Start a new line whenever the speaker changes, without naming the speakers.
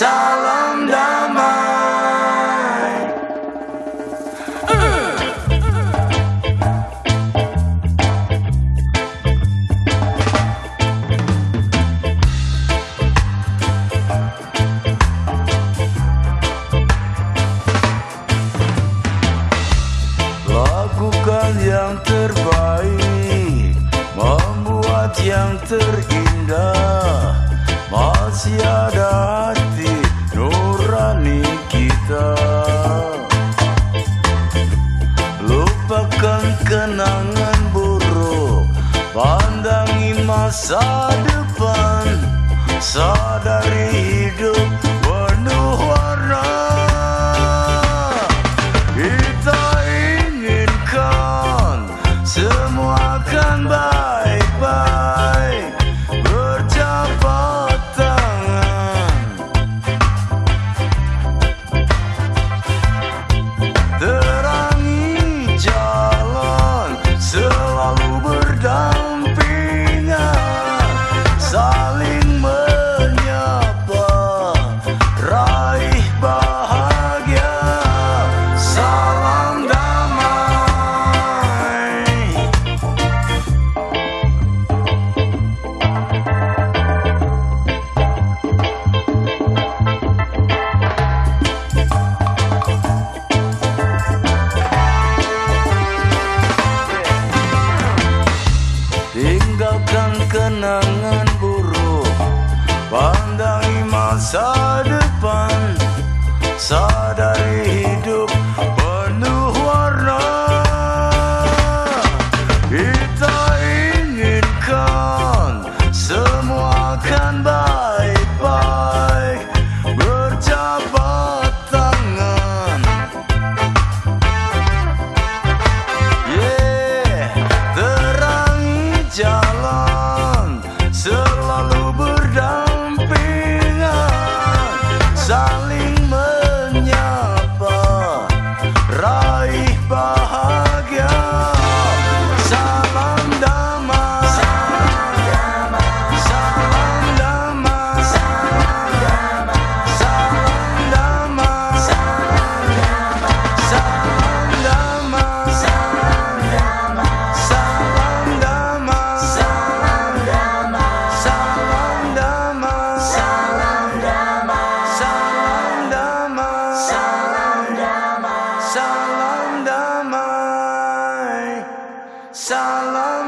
Salam damai. Lakukan yang terbaik, membuat yang terindah. Masih ada sadu Pandangi masa depan Sadari Salam.